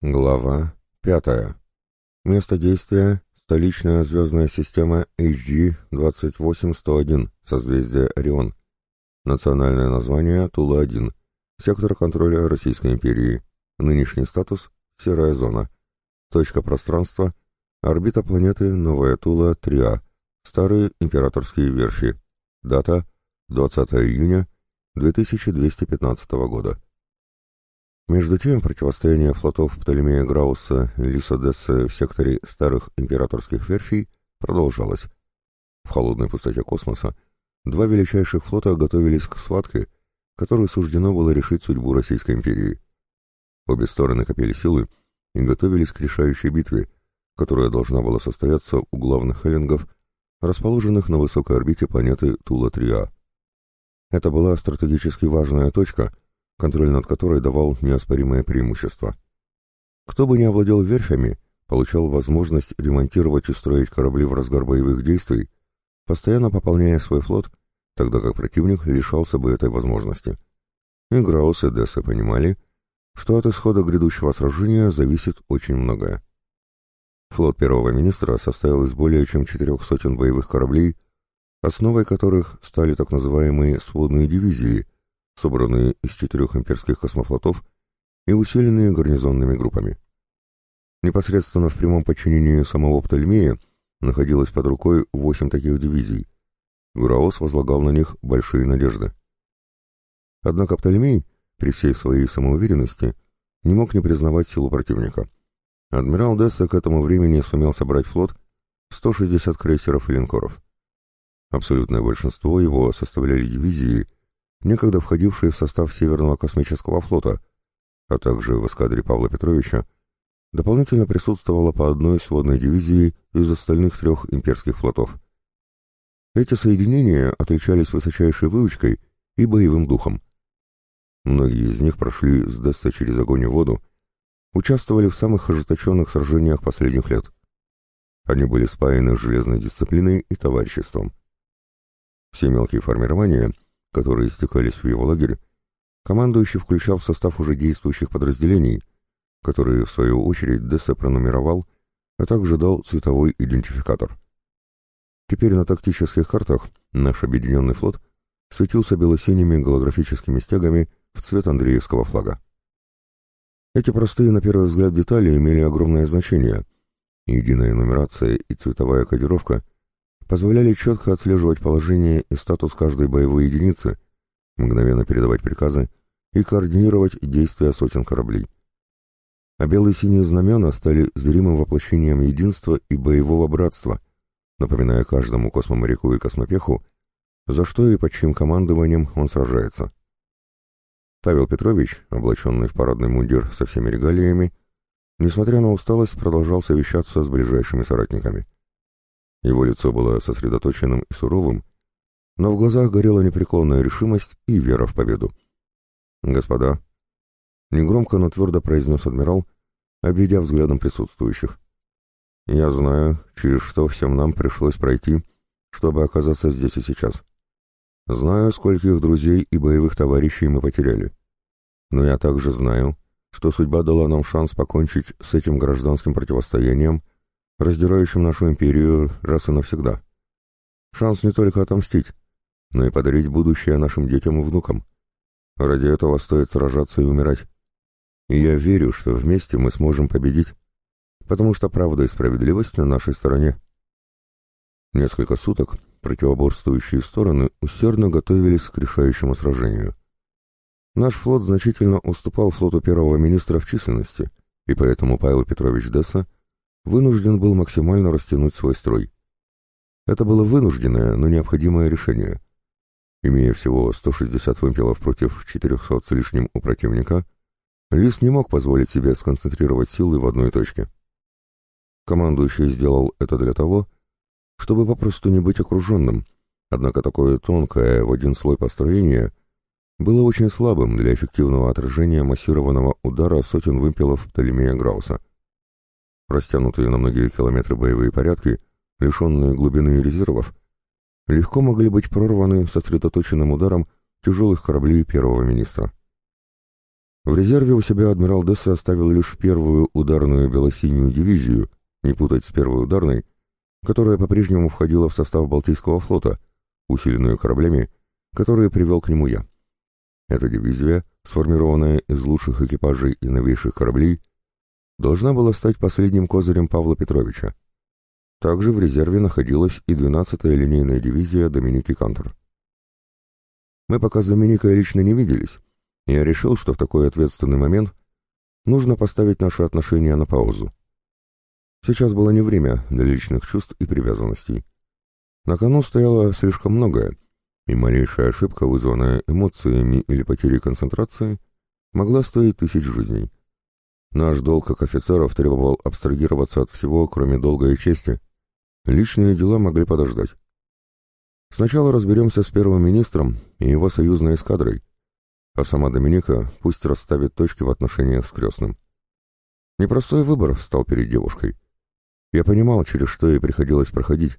Глава пятая. Место действия — столичная звездная система HG-281, созвездие Орион. Национальное название Тула-1, сектор контроля Российской империи. Нынешний статус — серая зона. Точка пространства — орбита планеты Новая Тула-3А, старые императорские верфи. Дата — 20 июня 2215 года. Между тем, противостояние флотов Птолемея Грауса и Лисодесса в секторе старых императорских верфей продолжалось. В холодной пустоте космоса два величайших флота готовились к схватке, которой суждено было решить судьбу Российской империи. Обе стороны копили силы и готовились к решающей битве, которая должна была состояться у главных эллингов, расположенных на высокой орбите планеты Тула-3А. Это была стратегически важная точка — контроль над которой давал неоспоримое преимущество. Кто бы ни овладел верфями, получал возможность ремонтировать и строить корабли в разгар боевых действий, постоянно пополняя свой флот, тогда как противник лишался бы этой возможности. И Граус и Десса понимали, что от исхода грядущего сражения зависит очень многое. Флот первого министра состоял из более чем четырех сотен боевых кораблей, основой которых стали так называемые сводные дивизии – собранные из четырех имперских космофлотов и усиленные гарнизонными группами. Непосредственно в прямом подчинении самого Птолемея находилось под рукой восемь таких дивизий. Граос возлагал на них большие надежды. Однако Птолемей, при всей своей самоуверенности, не мог не признавать силу противника. Адмирал Десса к этому времени сумел собрать флот 160 крейсеров и линкоров. Абсолютное большинство его составляли дивизии, некогда входившие в состав Северного космического флота, а также в эскадре Павла Петровича, дополнительно присутствовала по одной сводной дивизии из остальных трех имперских флотов. Эти соединения отличались высочайшей выучкой и боевым духом. Многие из них прошли с Десса через огонь и воду, участвовали в самых ожесточенных сражениях последних лет. Они были спаяны железной дисциплиной и товариществом. Все мелкие формирования — которые стекались в его лагерь, командующий включал в состав уже действующих подразделений, которые, в свою очередь, Десса пронумеровал, а также дал цветовой идентификатор. Теперь на тактических картах наш объединенный флот светился белосиними голографическими стягами в цвет Андреевского флага. Эти простые, на первый взгляд, детали имели огромное значение. Единая нумерация и цветовая кодировка позволяли четко отслеживать положение и статус каждой боевой единицы, мгновенно передавать приказы и координировать действия сотен кораблей. А белые синие знамена стали зримым воплощением единства и боевого братства, напоминая каждому космоморяку и космопеху, за что и под чьим командованием он сражается. Павел Петрович, облаченный в парадный мундир со всеми регалиями, несмотря на усталость, продолжал совещаться с ближайшими соратниками. Его лицо было сосредоточенным и суровым, но в глазах горела непреклонная решимость и вера в победу. «Господа», — негромко, но твердо произнес адмирал, обведя взглядом присутствующих, — «я знаю, через что всем нам пришлось пройти, чтобы оказаться здесь и сейчас. Знаю, скольких друзей и боевых товарищей мы потеряли. Но я также знаю, что судьба дала нам шанс покончить с этим гражданским противостоянием раздирающим нашу империю раз и навсегда. Шанс не только отомстить, но и подарить будущее нашим детям и внукам. Ради этого стоит сражаться и умирать. И я верю, что вместе мы сможем победить, потому что правда и справедливость на нашей стороне. Несколько суток противоборствующие стороны усердно готовились к решающему сражению. Наш флот значительно уступал флоту первого министра в численности, и поэтому Павел Петрович Десса вынужден был максимально растянуть свой строй. Это было вынужденное, но необходимое решение. Имея всего 160 вымпелов против 400 с лишним у противника, Лис не мог позволить себе сконцентрировать силы в одной точке. Командующий сделал это для того, чтобы попросту не быть окруженным, однако такое тонкое в один слой построение было очень слабым для эффективного отражения массированного удара сотен вымпелов Птолемея Грауса. Растянутые на многие километры боевые порядки, лишенные глубины и резервов, легко могли быть прорваны сосредоточенным ударом тяжелых кораблей первого министра. В резерве у себя адмирал Десса оставил лишь первую ударную белосинюю дивизию, не путать с первой ударной, которая по-прежнему входила в состав Балтийского флота, усиленную кораблями, которые привел к нему я. Эта дивизия, сформированная из лучших экипажей и новейших кораблей, должна была стать последним козырем Павла Петровича. Также в резерве находилась и 12-я линейная дивизия Доминики Кантер. Мы пока с Доминикой лично не виделись, я решил, что в такой ответственный момент нужно поставить наши отношения на паузу. Сейчас было не время для личных чувств и привязанностей. На кону стояло слишком многое, и малейшая ошибка, вызванная эмоциями или потерей концентрации, могла стоить тысяч жизней. Наш долг как офицеров требовал абстрагироваться от всего, кроме долга и чести. Личные дела могли подождать. Сначала разберемся с первым министром и его союзной эскадрой, а сама Доминика пусть расставит точки в отношениях с крестным. Непростой выбор стал перед девушкой. Я понимал, через что ей приходилось проходить,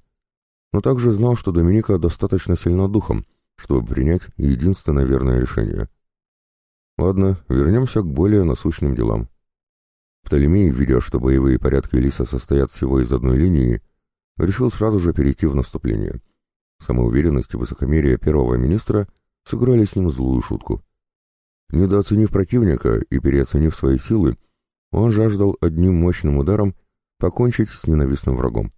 но также знал, что Доминика достаточно сильна духом, чтобы принять единственное верное решение. Ладно, вернемся к более насущным делам. Птолемей, видя, что боевые порядки Лиса состоят всего из одной линии, решил сразу же перейти в наступление. Самоуверенность и высокомерие первого министра сыграли с ним злую шутку. Недооценив противника и переоценив свои силы, он жаждал одним мощным ударом покончить с ненавистным врагом.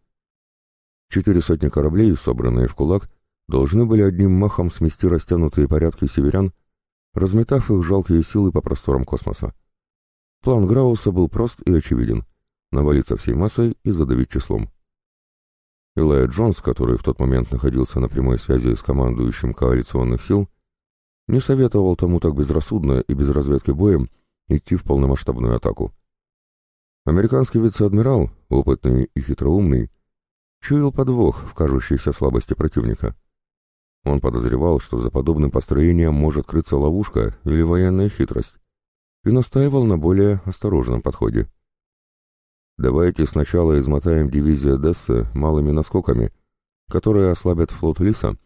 Четыре сотни кораблей, собранные в кулак, должны были одним махом смести растянутые порядки северян, разметав их жалкие силы по просторам космоса. План Грауса был прост и очевиден — навалиться всей массой и задавить числом. Илая Джонс, который в тот момент находился на прямой связи с командующим коалиционных сил, не советовал тому так безрассудно и без разведки боем идти в полномасштабную атаку. Американский вице-адмирал, опытный и хитроумный, чуял подвох в кажущейся слабости противника. Он подозревал, что за подобным построением может крыться ловушка или военная хитрость, и настаивал на более осторожном подходе. «Давайте сначала измотаем дивизию Дессы малыми наскоками, которые ослабят флот Лиса,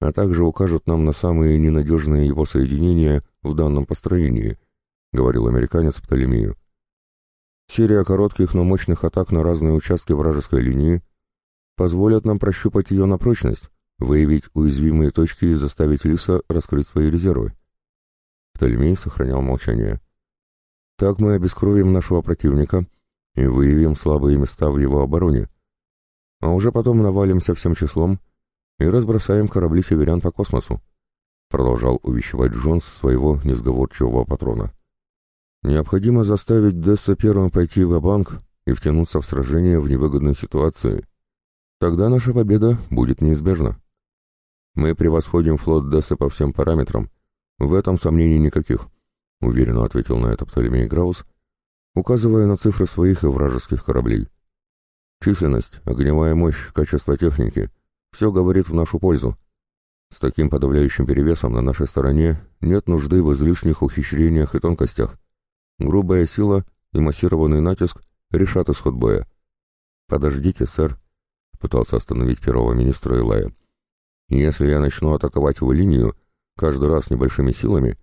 а также укажут нам на самые ненадежные его соединения в данном построении», — говорил американец Птолемею. «Серия коротких, но мощных атак на разные участки вражеской линии позволят нам прощупать ее на прочность, выявить уязвимые точки и заставить Лиса раскрыть свои резервы». Птолемей сохранял молчание. «Так мы обескровим нашего противника и выявим слабые места в его обороне, а уже потом навалимся всем числом, и разбросаем корабли северян по космосу», — продолжал увещевать Джонс своего несговорчивого патрона. «Необходимо заставить Десса первым пойти в банк и втянуться в сражение в невыгодной ситуации. Тогда наша победа будет неизбежна. Мы превосходим флот Десса по всем параметрам. В этом сомнений никаких», — уверенно ответил на это Птолемей Граус, указывая на цифры своих и вражеских кораблей. «Численность, огневая мощь, качество техники — все говорит в нашу пользу. С таким подавляющим перевесом на нашей стороне нет нужды в излишних ухищрениях и тонкостях. Грубая сила и массированный натиск решат исход боя. «Подождите, сэр», — пытался остановить первого министра Илая. «Если я начну атаковать его линию, каждый раз небольшими силами,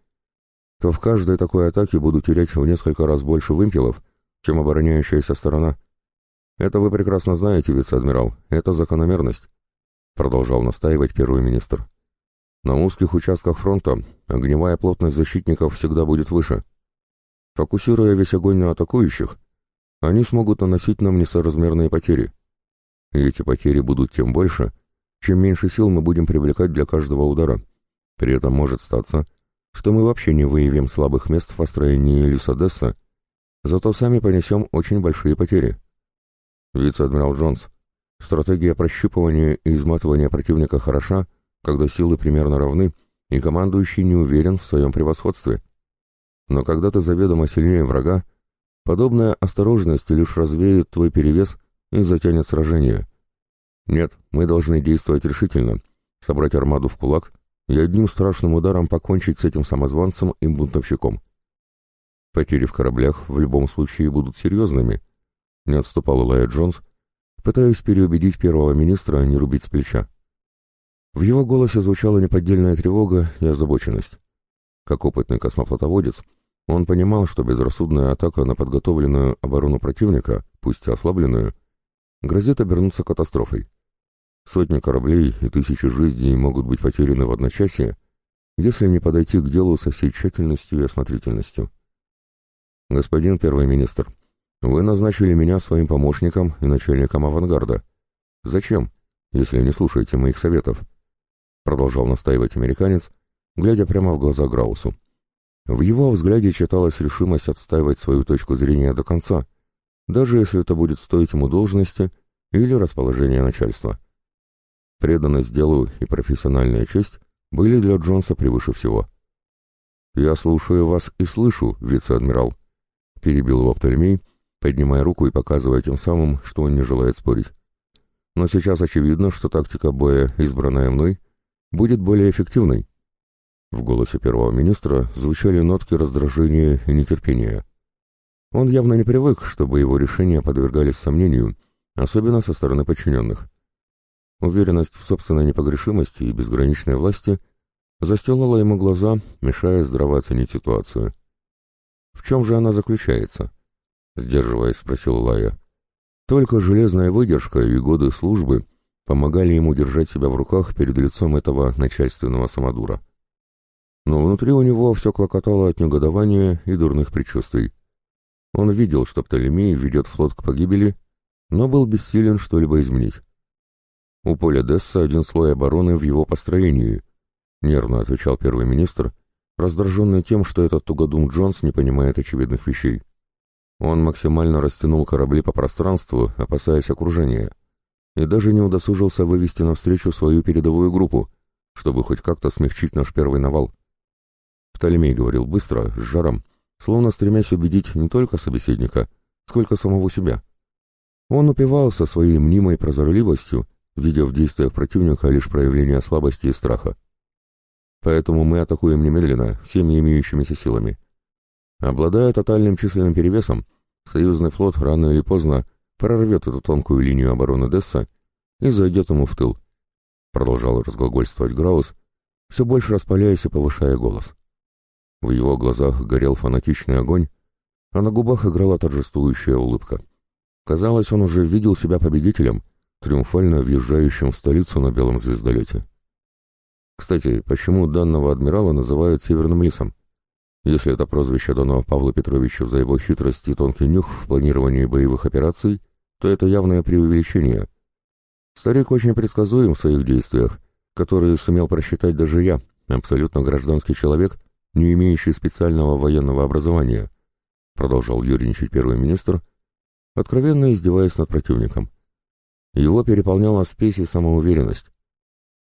то в каждой такой атаке буду терять в несколько раз больше вымпелов, чем обороняющаяся сторона. Это вы прекрасно знаете, вице-адмирал, это закономерность продолжал настаивать первый министр. На узких участках фронта огневая плотность защитников всегда будет выше. Фокусируя весь огонь на атакующих, они смогут наносить нам несоразмерные потери. И эти потери будут тем больше, чем меньше сил мы будем привлекать для каждого удара. При этом может статься, что мы вообще не выявим слабых мест в построении Люсадесса, зато сами понесем очень большие потери. Вице-адмирал Джонс, Стратегия прощупывания и изматывания противника хороша, когда силы примерно равны, и командующий не уверен в своем превосходстве. Но когда ты заведомо сильнее врага, подобная осторожность лишь развеет твой перевес и затянет сражение. Нет, мы должны действовать решительно, собрать армаду в кулак и одним страшным ударом покончить с этим самозванцем и бунтовщиком. Потери в кораблях в любом случае будут серьезными, не отступал Лайя Джонс, пытаясь переубедить первого министра не рубить с плеча. В его голосе звучала неподдельная тревога и озабоченность. Как опытный космофлотоводец, Он понимал, что безрассудная атака на подготовленную оборону противника, пусть и ослабленную, грозит обернуться катастрофой. Сотни кораблей и тысячи жизней могут быть потеряны в одночасье, если не подойти к делу со всей тщательностью и осмотрительностью. «Господин первый министр, вы назначили меня своим помощником и начальником авангарда. Зачем, если не слушаете моих советов?» Продолжал настаивать американец, глядя прямо в глаза Граусу. В его взгляде читалась решимость отстаивать свою точку зрения до конца, даже если это будет стоить ему должности или расположения начальства. Преданность делу и профессиональная честь были для Джонса превыше всего. «Я слушаю вас и слышу, вице-адмирал», — перебил его Птолемей, поднимая руку и показывая тем самым, что он не желает спорить. «Но сейчас очевидно, что тактика боя, избранная мной, будет более эффективной». В голосе первого министра звучали нотки раздражения и нетерпения. Он явно не привык, чтобы его решения подвергались сомнению, особенно со стороны подчиненных. Уверенность в собственной непогрешимости и безграничной власти застилала ему глаза, мешая здраво оценить ситуацию. «В чем же она заключается?» — сдерживаясь, спросил Лая. Только железная выдержка и годы службы помогали ему держать себя в руках перед лицом этого начальственного самодура. Но внутри у него все клокотало от негодования и дурных предчувствий. Он видел, что Птолемей ведет флот к погибели, но был бессилен что-либо изменить. У поля Десса один слой обороны в его построении, нервно отвечал первый министр, раздраженный тем, что этот тугодум Джонс не понимает очевидных вещей. Он максимально растянул корабли по пространству, опасаясь окружения, и даже не удосужился вывести навстречу свою передовую группу, чтобы хоть как-то смягчить наш первый навал. Птолемей говорил быстро, с жаром, словно стремясь убедить не только собеседника, сколько самого себя. Он упивался своей мнимой прозорливостью видя в действиях противника лишь проявление слабости и страха. Поэтому мы атакуем немедленно, всеми имеющимися силами. Обладая тотальным численным перевесом, союзный флот рано или поздно прорвет эту тонкую линию обороны Десса и зайдет ему в тыл. Продолжал разглагольствовать Граус, все больше распаляясь и повышая голос. В его глазах горел фанатичный огонь, а на губах играла торжествующая улыбка. Казалось, он уже видел себя победителем — триумфально въезжающим в столицу на белом звездолете. Кстати, почему данного адмирала называют Северным Лисом? Если это прозвище дано Павлу Петровичу за его хитрость и тонкий нюх в планировании боевых операций, то это явное преувеличение. Старик очень предсказуем в своих действиях, которые сумел просчитать даже я, абсолютно гражданский человек, не имеющий специального военного образования, продолжал юриничать первый министр, откровенно издеваясь над противником. Его переполняла спесь и самоуверенность.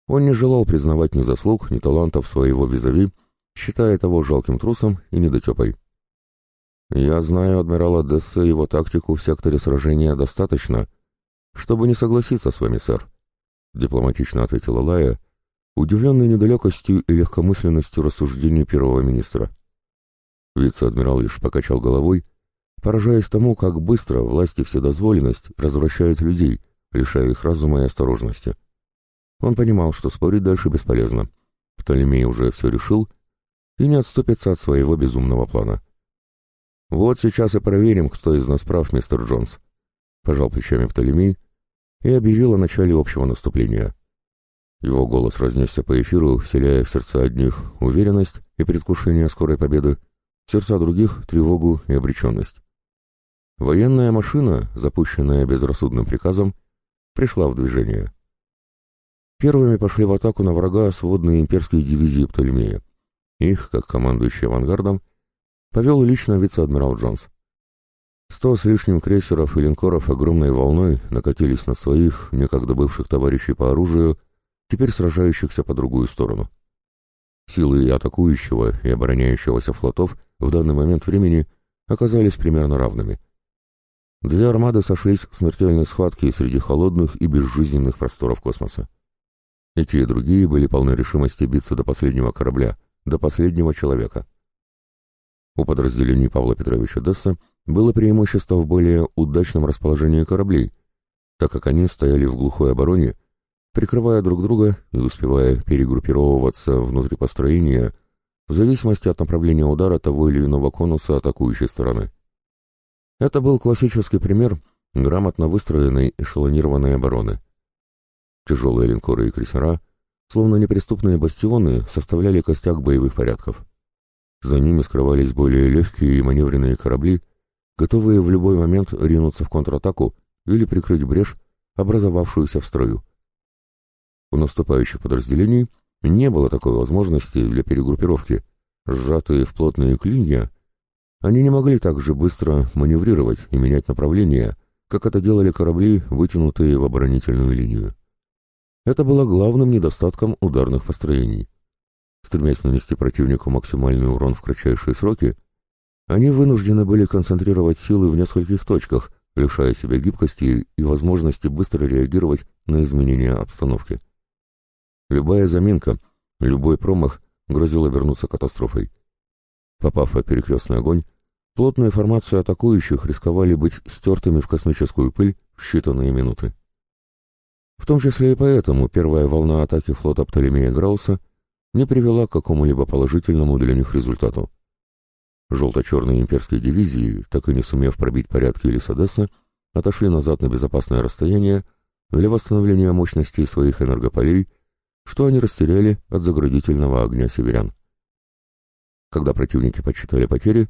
Он не желал признавать ни заслуг, ни талантов своего визави, считая того жалким трусом и недотепой. «Я знаю адмирала Десса и его тактику в секторе сражения достаточно, чтобы не согласиться с вами, сэр», — дипломатично ответила Лая, удивленный недалекостью и легкомысленностью рассуждений первого министра. Вице-адмирал лишь покачал головой, поражаясь тому, как быстро власть и вседозволенность развращают людей — лишая их разума и осторожности. Он понимал, что спорить дальше бесполезно. Птолемей уже все решил и не отступится от своего безумного плана. «Вот сейчас и проверим, кто из нас прав, мистер Джонс», — пожал плечами Птолемей и объявил о начале общего наступления. Его голос разнесся по эфиру, вселяя в сердца одних уверенность и предвкушение скорой победы, в сердца других — тревогу и обреченность. Военная машина, запущенная безрассудным приказом, пришла в движение. Первыми пошли в атаку на врага сводные имперские дивизии Птолемея. Их, как командующий авангардом, повел лично вице-адмирал Джонс. Сто с лишним крейсеров и линкоров огромной волной накатились на своих, некогда бывших товарищей по оружию, теперь сражающихся по другую сторону. Силы и атакующего, и обороняющегося флотов в данный момент времени оказались примерно равными — Две армады сошлись в смертельной схватке среди холодных и безжизненных просторов космоса. И те, и другие были полны решимости биться до последнего корабля, до последнего человека. У подразделений Павла Петровича Десса было преимущество в более удачном расположении кораблей, так как они стояли в глухой обороне, прикрывая друг друга и успевая перегруппировываться внутри построения, в зависимости от направления удара того или иного конуса атакующей стороны. Это был классический пример грамотно выстроенной эшелонированной обороны. Тяжелые линкоры и крейсера, словно неприступные бастионы, составляли костяк боевых порядков. За ними скрывались более легкие и маневренные корабли, готовые в любой момент ринуться в контратаку или прикрыть брешь, образовавшуюся в строю. У наступающих подразделений не было такой возможности для перегруппировки. Сжатые в плотные клинья, они не могли так же быстро маневрировать и менять направление, как это делали корабли, вытянутые в оборонительную линию. Это было главным недостатком ударных построений. Стремясь нанести противнику максимальный урон в кратчайшие сроки, они вынуждены были концентрировать силы в нескольких точках, лишая себя гибкости и возможности быстро реагировать на изменения обстановки. Любая заминка, любой промах грозил обернуться катастрофой. Попав под перекрестный огонь, плотные формации атакующих рисковали быть стертыми в космическую пыль в считанные минуты. В том числе и поэтому первая волна атаки флота Птолемея Грауса не привела к какому-либо положительному для них результату. Желто-черные имперские дивизии, так и не сумев пробить порядки Лисадеса, отошли назад на безопасное расстояние для восстановления мощностей своих энергополей, что они растеряли от заградительного огня северян. Когда противники подсчитали потери,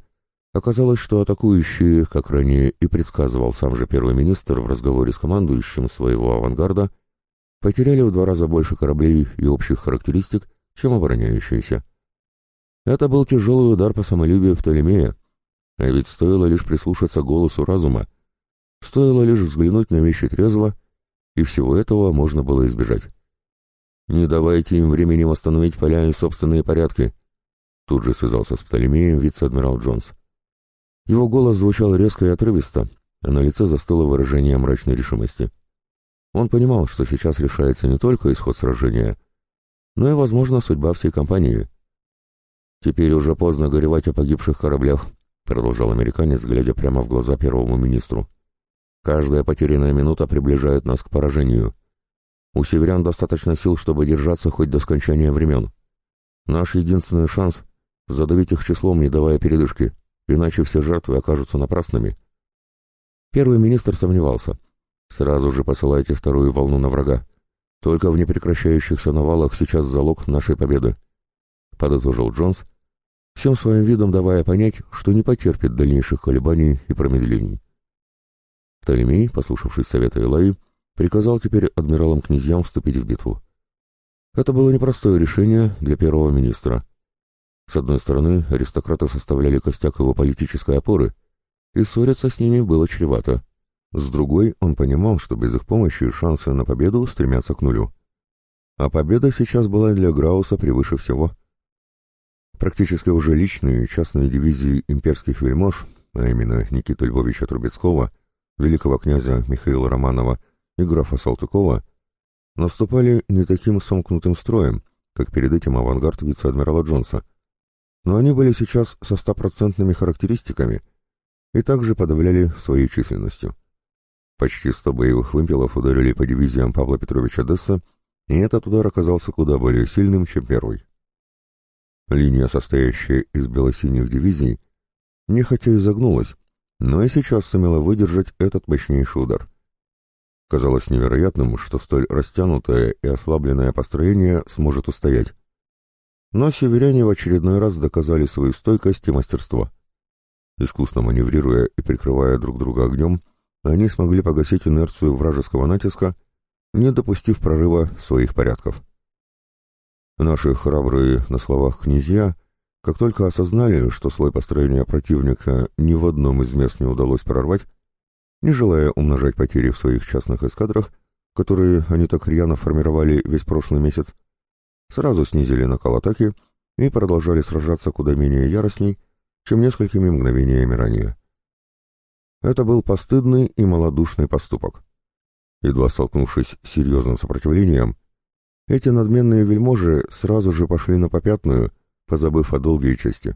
оказалось, что атакующие, как ранее и предсказывал сам же первый министр в разговоре с командующим своего авангарда, потеряли в два раза больше кораблей и общих характеристик, чем обороняющиеся. Это был тяжелый удар по самолюбию Птолемея, а ведь стоило лишь прислушаться голосу разума, стоило лишь взглянуть на вещи трезво, и всего этого можно было избежать. «Не давайте им времени восстановить поля и собственные порядки», тут же связался с Птолемеем вице-адмирал Джонс. Его голос звучал резко и отрывисто, а на лице застыло выражение мрачной решимости. Он понимал, что сейчас решается не только исход сражения, но и, возможно, судьба всей компании. «Теперь уже поздно горевать о погибших кораблях», — продолжал американец, глядя прямо в глаза первому министру. «Каждая потерянная минута приближает нас к поражению. У северян достаточно сил, чтобы держаться хоть до скончания времен. Наш единственный шанс — задавить их числом, не давая передышки, иначе все жертвы окажутся напрасными». Первый министр сомневался. «Сразу же посылайте вторую волну на врага. Только в непрекращающихся навалах сейчас залог нашей победы», — подытожил Джонс, всем своим видом давая понять, что не потерпит дальнейших колебаний и промедлений. Птолемей, послушавшись совета Элаи, приказал теперь адмиралам-князьям вступить в битву. Это было непростое решение для первого министра. С одной стороны, аристократы составляли костяк его политической опоры, и ссориться с ними было чревато. С другой, он понимал, что без их помощи шансы на победу стремятся к нулю. А победа сейчас была для Грауса превыше всего — Практически уже личные частные дивизии имперских вельмож, а именно Никиты Львовича Трубецкого, великого князя Михаила Романова и графа Салтыкова, наступали не таким сомкнутым строем, как перед этим авангард вице-адмирала Джонса, но они были сейчас со стопроцентными характеристиками и также подавляли своей численностью. Почти сто боевых вымпелов ударили по дивизиям Павла Петровича Десса, и этот удар оказался куда более сильным, чем первый. Линия, состоящая из белосиних дивизий, нехотя изогнулась, но и сейчас сумела выдержать этот мощнейший удар. Казалось невероятным, что столь растянутое и ослабленное построение сможет устоять. Но северяне в очередной раз доказали свою стойкость и мастерство. Искусно маневрируя и прикрывая друг друга огнем, они смогли погасить инерцию вражеского натиска, не допустив прорыва своих порядков. Наши храбрые на словах князья, как только осознали, что слой построения противника ни в одном из мест не удалось прорвать, не желая умножать потери в своих частных эскадрах, которые они так рьяно формировали весь прошлый месяц, сразу снизили накал атаки и продолжали сражаться куда менее яростней, чем несколькими мгновениями ранее. Это был постыдный и малодушный поступок. Едва столкнувшись с серьезным сопротивлением, эти надменные вельможи сразу же пошли на попятную, позабыв о долге и чести.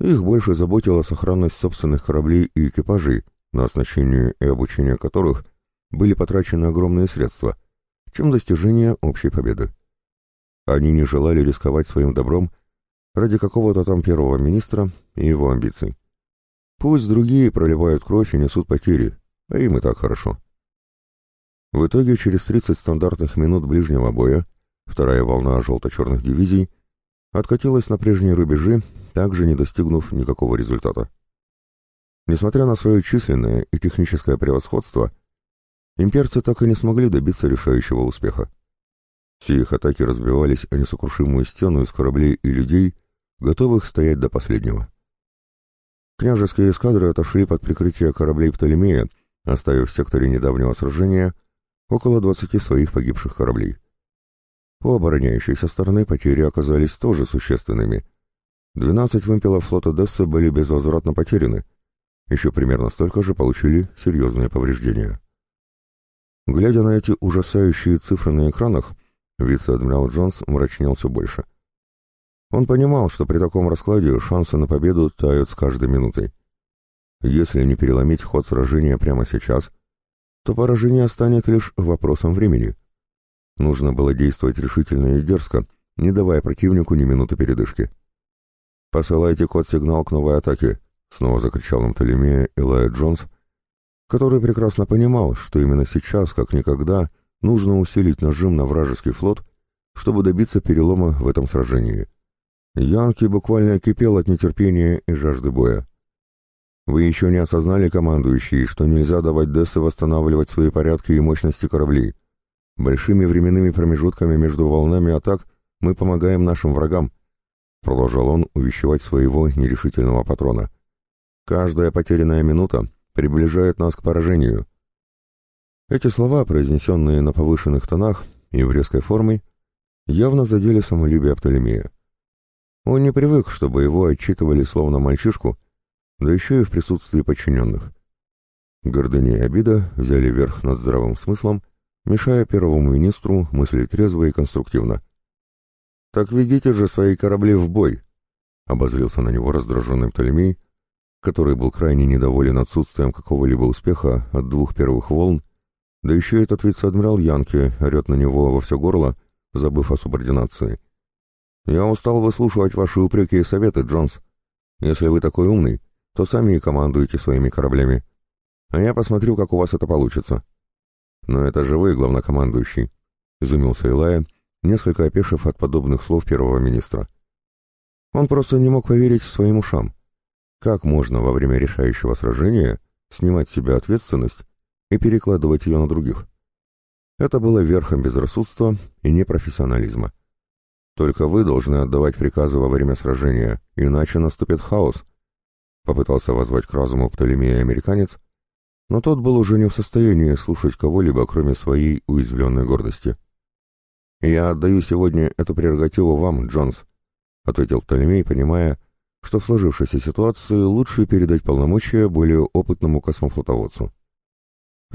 Их больше заботила сохранность собственных кораблей и экипажей, на оснащение и обучение которых были потрачены огромные средства, чем достижение общей победы. Они не желали рисковать своим добром, ради какого-то там первого министра и его амбиций. Пусть другие проливают кровь и несут потери, а им и так хорошо. В итоге через 30 стандартных минут ближнего боя вторая волна желто-черных дивизий откатилась на прежние рубежи, также не достигнув никакого результата. Несмотря на свое численное и техническое превосходство, имперцы так и не смогли добиться решающего успеха. Все их атаки разбивались о несокрушимую стену из кораблей и людей, готовых стоять до последнего. Княжеские эскадры отошли под прикрытие кораблей Птолемея, оставив в секторе недавнего сражения около 20 своих погибших кораблей. У обороняющейся стороны потери оказались тоже существенными. 12 вымпелов флота Десса были безвозвратно потеряны, еще примерно столько же получили серьезные повреждения. Глядя на эти ужасающие цифры на экранах, вице-адмирал Джонс мрачнел все больше. Он понимал, что при таком раскладе шансы на победу тают с каждой минутой. Если не переломить ход сражения прямо сейчас, то поражение станет лишь вопросом времени. Нужно было действовать решительно и дерзко, не давая противнику ни минуты передышки. «Посылайте код-сигнал к новой атаке», — снова закричал нам Толемея Элайя Джонс, который прекрасно понимал, что именно сейчас, как никогда, нужно усилить нажим на вражеский флот, чтобы добиться перелома в этом сражении. Янки буквально кипел от нетерпения и жажды боя. Вы еще не осознали, командующий, что нельзя давать Дессе восстанавливать свои порядки и мощности кораблей. Большими временными промежутками между волнами атак мы помогаем нашим врагам, продолжал он увещевать своего нерешительного патрона. Каждая потерянная минута приближает нас к поражению. Эти слова, произнесенные на повышенных тонах и в резкой форме, явно задели самолюбие Птолемея. Он не привык, чтобы его отчитывали словно мальчишку, да еще и в присутствии подчиненных. Гордыня и обида взяли верх над здравым смыслом, мешая первому министру мыслить трезво и конструктивно. «Так ведите же свои корабли в бой!» — обозлился на него раздраженный Птолемей, который был крайне недоволен отсутствием какого-либо успеха от двух первых волн, да еще этот вице-адмирал Янки орет на него во все горло, забыв о субординации. «Я устал выслушивать ваши упреки и советы, Джонс. Если вы такой умный, то сами и командуете своими кораблями. А я посмотрю, как у вас это получится». «Но это же вы, главнокомандующий», — изумился Илая, несколько опешив от подобных слов первого министра. Он просто не мог поверить своим ушам. Как можно во время решающего сражения снимать с себя ответственность и перекладывать ее на других? Это было верхом безрассудства и непрофессионализма. Только вы должны отдавать приказы во время сражения, иначе наступит хаос. Попытался воззвать к разуму Птолемея американец, но тот был уже не в состоянии слушать кого-либо, кроме своей уязвленной гордости. «Я отдаю сегодня эту прерогативу вам, Джонс», — ответил Птолемей, понимая, что в сложившейся ситуации лучше передать полномочия более опытному космофлотоводцу.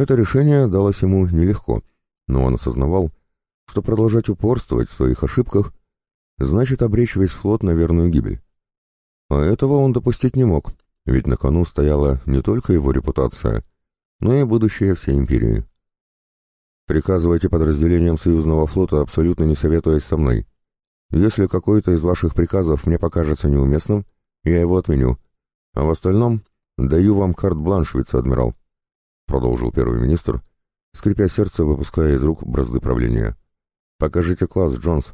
Это решение далось ему нелегко, но он осознавал, что продолжать упорствовать в своих ошибках значит обречь весь флот на верную гибель. А этого он допустить не мог, ведь на кону стояла не только его репутация, но и будущее всей империи. Приказывайте подразделениям союзного флота, абсолютно не советуясь со мной. Если какой-то из ваших приказов мне покажется неуместным, я его отменю. А в остальном даю вам карт-бланш, вице-адмирал», — продолжил первый министр, скрипя сердце, выпуская из рук бразды правления. «Покажите класс, Джонс.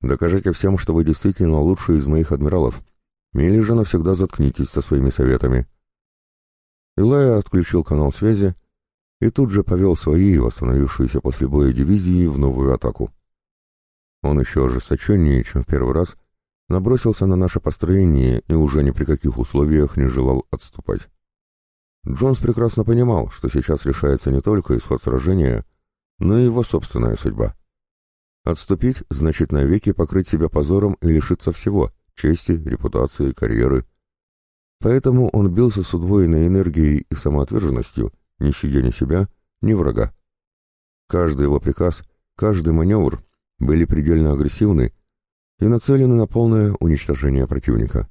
Докажите всем, что вы действительно лучший из моих адмиралов. Или же навсегда заткнитесь со своими советами». Илая отключил канал связи и тут же повел свои, восстановившиеся после боя дивизии, в новую атаку. Он еще ожесточеннее, чем в первый раз, набросился на наше построение и уже ни при каких условиях не желал отступать. Джонс прекрасно понимал, что сейчас решается не только исход сражения, но и его собственная судьба. Отступить значит навеки покрыть себя позором и лишиться всего — чести, репутации, карьеры. Поэтому он бился с удвоенной энергией и самоотверженностью, не щадя ни себя, ни врага. Каждый его приказ, каждый маневр были предельно агрессивны и нацелены на полное уничтожение противника.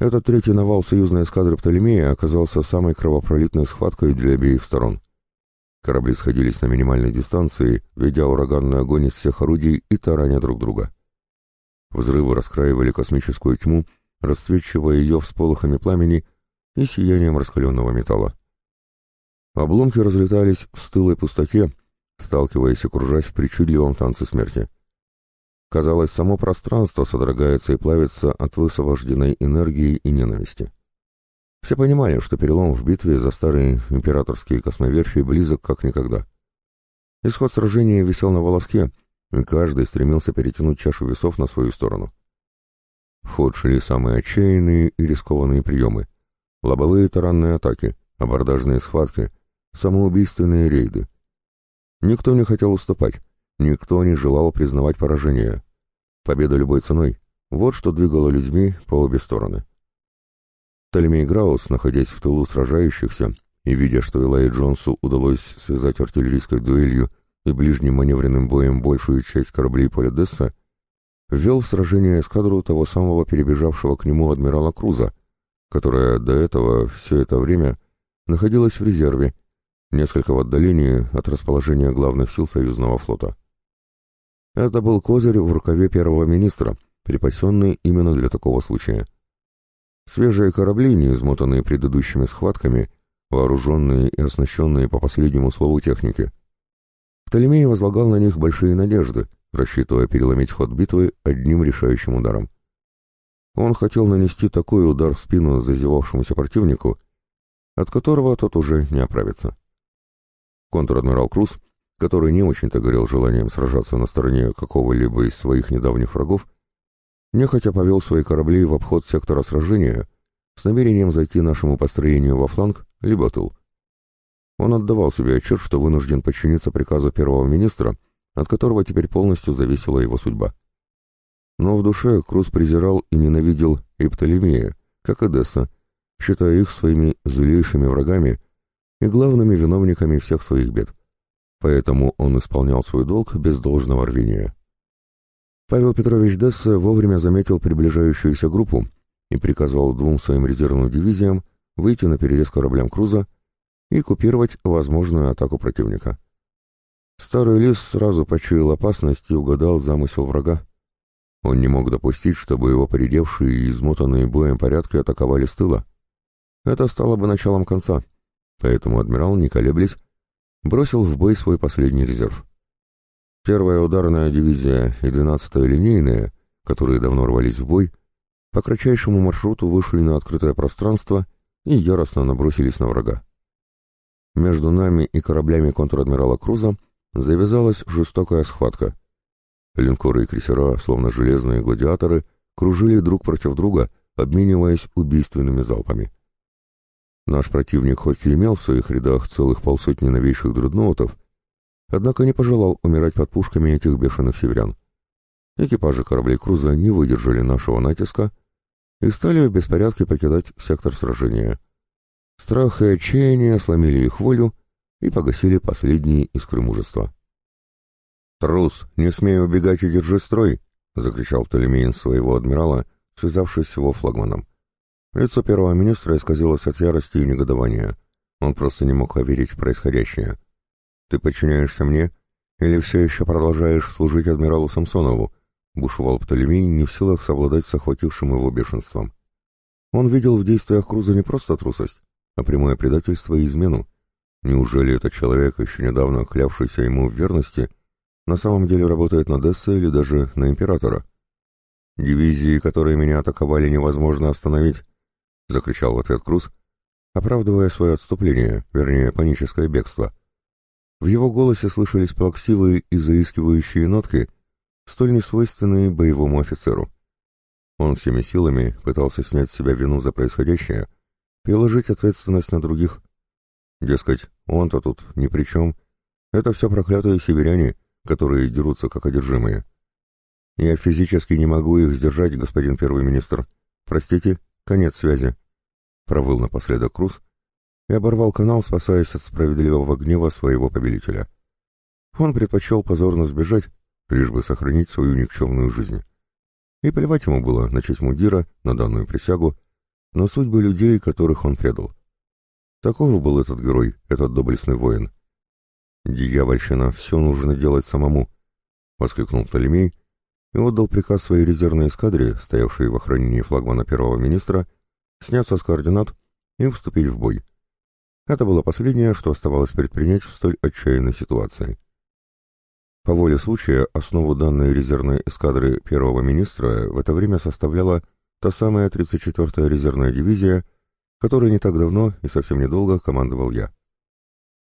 Этот третий навал союзной эскадры Птолемея оказался самой кровопролитной схваткой для обеих сторон. Корабли сходились на минимальной дистанции, ведя ураганный огонь из всех орудий и тараня друг друга. Взрывы раскраивали космическую тьму, расцвечивая ее всполохами пламени и сиянием раскаленного металла. Обломки разлетались в стылой пустоте, сталкиваясь и кружась в причудливом танце смерти. Казалось, само пространство содрогается и плавится от высвобожденной энергии и ненависти. Все понимали, что перелом в битве за старые императорские космоверфи близок как никогда. Исход сражения висел на волоске, и каждый стремился перетянуть чашу весов на свою сторону. В ход шли самые отчаянные и рискованные приемы. Лобовые таранные атаки, абордажные схватки, самоубийственные рейды. Никто не хотел уступать, никто не желал признавать поражение. Победа любой ценой — вот что двигало людьми по обе стороны. Тальмей Граус, находясь в тылу сражающихся и видя, что Элай Джонсу удалось связать артиллерийской дуэлью и ближним маневренным боем большую часть кораблей поля Десса, ввел в сражение эскадру того самого перебежавшего к нему адмирала Круза, которая до этого все это время находилась в резерве, несколько в отдалении от расположения главных сил союзного флота. Это был козырь в рукаве первого министра, припасенный именно для такого случая. Свежие корабли, не измотанные предыдущими схватками, вооруженные и оснащенные по последнему слову техники. Птолемей возлагал на них большие надежды, рассчитывая переломить ход битвы одним решающим ударом. Он хотел нанести такой удар в спину зазевавшемуся противнику, от которого тот уже не оправится. Контр-адмирал Круз, который не очень-то горел желанием сражаться на стороне какого-либо из своих недавних врагов, нехотя повел свои корабли в обход сектора сражения с намерением зайти нашему построению во фланг либо тыл. Он отдавал себе отчет, что вынужден подчиниться приказу первого министра, от которого теперь полностью зависела его судьба. Но в душе Круз презирал и ненавидел и Птолемея, как и Десса, считая их своими злейшими врагами и главными виновниками всех своих бед. Поэтому он исполнял свой долг без должного рвения. Павел Петрович Десса вовремя заметил приближающуюся группу и приказал двум своим резервным дивизиям выйти на перерез кораблям Круза и купировать возможную атаку противника. Старый лис сразу почуял опасность и угадал замысел врага. Он не мог допустить, чтобы его поредевшие и измотанные боем порядки атаковали с тыла. Это стало бы началом конца, поэтому адмирал, не колеблясь, бросил в бой свой последний резерв. Первая ударная дивизия и двенадцатая линейная, которые давно рвались в бой, по кратчайшему маршруту вышли на открытое пространство и яростно набросились на врага. Между нами и кораблями контр-адмирала Круза завязалась жестокая схватка. Линкоры и крейсера, словно железные гладиаторы, кружили друг против друга, обмениваясь убийственными залпами. Наш противник хоть и имел в своих рядах целых полсотни новейших дредноутов, однако не пожелал умирать под пушками этих бешеных северян. Экипажи кораблей Круза не выдержали нашего натиска и стали в беспорядке покидать сектор сражения. Страх и отчаяние сломили их волю и погасили последние искры мужества. «Трус, не смей убегать и держи строй!» — закричал Птолемеин своего адмирала, связавшись с его флагманом. Лицо первого министра исказилось от ярости и негодования. Он просто не мог поверить в происходящее. «Ты подчиняешься мне или все еще продолжаешь служить адмиралу Самсонову?» — бушевал Птолемей, не в силах совладать с охватившим его бешенством. Он видел в действиях Круза не просто трусость, а прямое предательство и измену. Неужели этот человек, еще недавно клявшийся ему в верности, на самом деле работает на Десса или даже на Императора? «Дивизии, которые меня атаковали, невозможно остановить», — закричал в ответ Круз, оправдывая свое отступление, вернее, паническое бегство. В его голосе слышались плаксивые и заискивающие нотки, столь несвойственные боевому офицеру. Он всеми силами пытался снять с себя вину за происходящее — переложить ответственность на других. Дескать, он-то тут ни при чем. Это все проклятые северяне, которые дерутся как одержимые. Я физически не могу их сдержать, господин первый министр. Простите, конец связи. Провыл напоследок Круз и оборвал канал, спасаясь от справедливого гнева своего повелителя. Он предпочел позорно сбежать, лишь бы сохранить свою никчемную жизнь. И плевать ему было на честь мудира, на данную присягу, но судьбы людей, которых он предал. Таков был этот герой, этот доблестный воин. «Дьявольщина, все нужно делать самому», — воскликнул Птолемей и отдал приказ своей резервной эскадре, стоявшей в охранении флагмана первого министра, сняться с координат и вступить в бой. Это было последнее, что оставалось предпринять в столь отчаянной ситуации. По воле случая, основу данной резервной эскадры первого министра в это время составляла та самая 34-я резервная дивизия, которой не так давно и совсем недолго командовал я.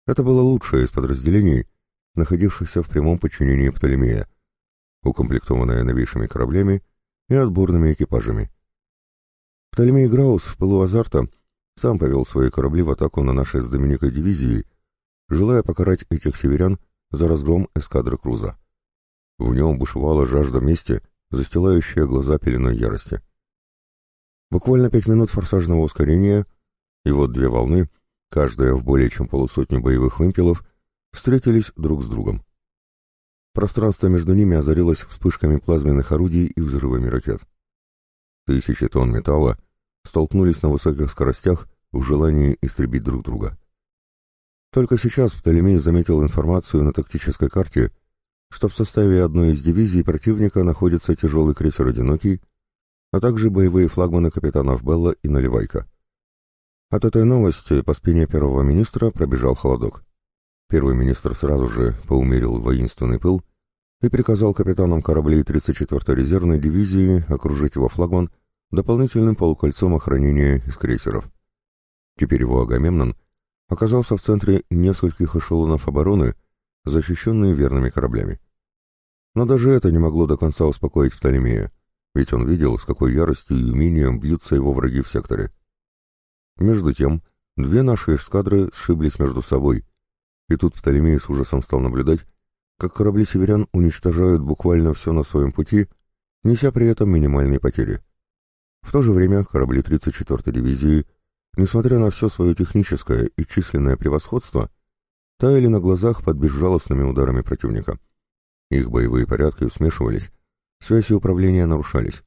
Это было лучшее из подразделений, находившихся в прямом подчинении Птолемея, укомплектованное новейшими кораблями и отборными экипажами. Птолемей Граус в пылу азарта сам повел свои корабли в атаку на наши с Доминикой дивизии, желая покарать этих северян за разгром эскадры Круза. В нем бушевала жажда мести, застилающая глаза пеленой ярости. Буквально пять минут форсажного ускорения, и вот две волны, каждая в более чем полусотню боевых вымпелов, встретились друг с другом. Пространство между ними озарилось вспышками плазменных орудий и взрывами ракет. Тысячи тонн металла столкнулись на высоких скоростях в желании истребить друг друга. Только сейчас Птолемей заметил информацию на тактической карте, что в составе одной из дивизий противника находится тяжелый крейсер «Одинокий», а также боевые флагманы капитанов Белла и Наливайка. От этой новости по спине первого министра пробежал холодок. Первый министр сразу же поумерил воинственный пыл и приказал капитанам кораблей 34-й резервной дивизии окружить его флагман дополнительным полукольцом охранения из крейсеров. Теперь его Агамемнон оказался в центре нескольких эшелонов обороны, защищенные верными кораблями. Но даже это не могло до конца успокоить Птолемея, ведь он видел, с какой яростью и умением бьются его враги в секторе. Между тем, две наши эскадры сшиблись между собой, и тут Птолемей с ужасом стал наблюдать, как корабли северян уничтожают буквально все на своем пути, неся при этом минимальные потери. В то же время корабли 34-й дивизии, несмотря на все свое техническое и численное превосходство, таяли на глазах под безжалостными ударами противника. Их боевые порядки смешивались, связи управления нарушались.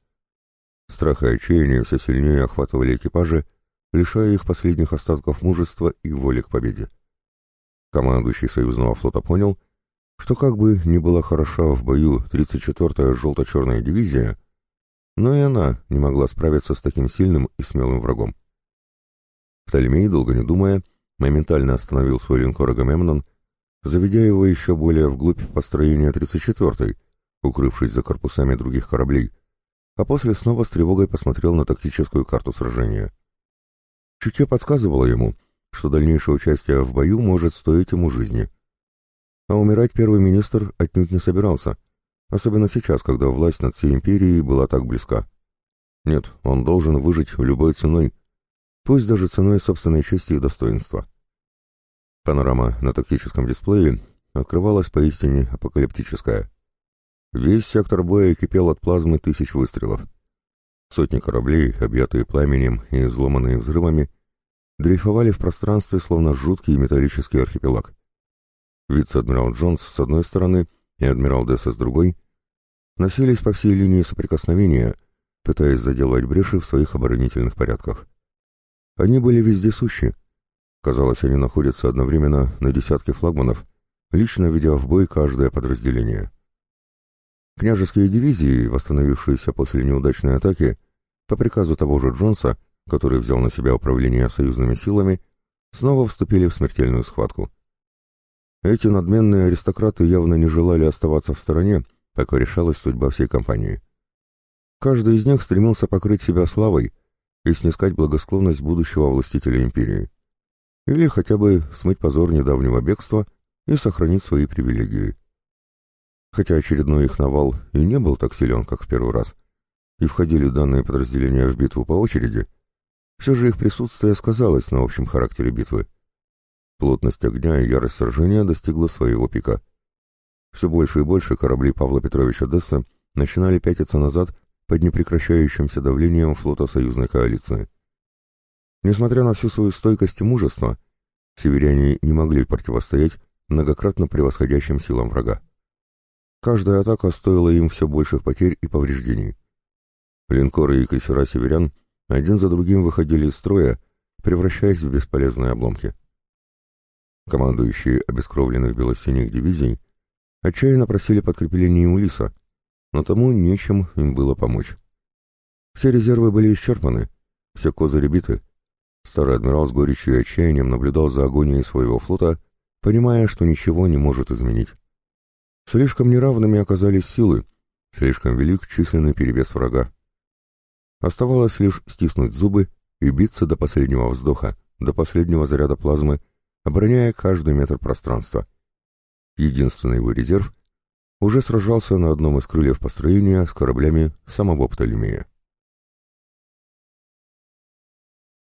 Страх и отчаяние все сильнее охватывали экипажи, лишая их последних остатков мужества и воли к победе. Командующий союзного флота понял, что как бы ни была хороша в бою 34-я желто-черная дивизия, но и она не могла справиться с таким сильным и смелым врагом. Птолемей, долго не думая, моментально остановил свой линкор Агамемнон, заведя его еще более вглубь построения 34-й, укрывшись за корпусами других кораблей, а после снова с тревогой посмотрел на тактическую карту сражения. Чутье подсказывало ему, что дальнейшее участие в бою может стоить ему жизни — а умирать первый министр отнюдь не собирался, особенно сейчас, когда власть над всей империей была так близка. Нет, он должен выжить любой ценой, пусть даже ценой собственной чести и достоинства. Панорама на тактическом дисплее открывалась поистине апокалиптическая. Весь сектор боя кипел от плазмы тысяч выстрелов. Сотни кораблей, объятые пламенем и взломанные взрывами, дрейфовали в пространстве, словно жуткий металлический архипелаг. Вице-адмирал Джонс с одной стороны и адмирал Десса с другой носились по всей линии соприкосновения, пытаясь заделать бреши в своих оборонительных порядках. Они были вездесущи. Казалось, они находятся одновременно на десятке флагманов, лично ведя в бой каждое подразделение. Княжеские дивизии, восстановившиеся после неудачной атаки, по приказу того же Джонса, который взял на себя управление союзными силами, снова вступили в смертельную схватку. Эти надменные аристократы явно не желали оставаться в стороне, пока решалась судьба всей компании. Каждый из них стремился покрыть себя славой и снискать благосклонность будущего властителя империи. Или хотя бы смыть позор недавнего бегства и сохранить свои привилегии. Хотя очередной их навал и не был так силен, как в первый раз, и входили данные подразделения в битву по очереди, все же их присутствие сказалось на общем характере битвы. Плотность огня и ярость сражения достигла своего пика. Все больше и больше корабли Павла Петровича Десса начинали пятиться назад под непрекращающимся давлением флота союзной коалиции. Несмотря на всю свою стойкость и мужество, северяне не могли противостоять многократно превосходящим силам врага. Каждая атака стоила им все больших потерь и повреждений. Линкоры и крейсера северян один за другим выходили из строя, превращаясь в бесполезные обломки. Командующие обескровленных белостенных дивизий отчаянно просили подкрепления Улиса, но тому нечем им было помочь. Все резервы были исчерпаны, все козыри биты. Старый адмирал с горечью и отчаянием наблюдал за агонией своего флота, понимая, что ничего не может изменить. Слишком неравными оказались силы, слишком велик численный перевес врага. Оставалось лишь стиснуть зубы и биться до последнего вздоха, до последнего заряда плазмы, обороняя каждый метр пространства. Единственный его резерв уже сражался на одном из крыльев построения с кораблями самого Птолемея.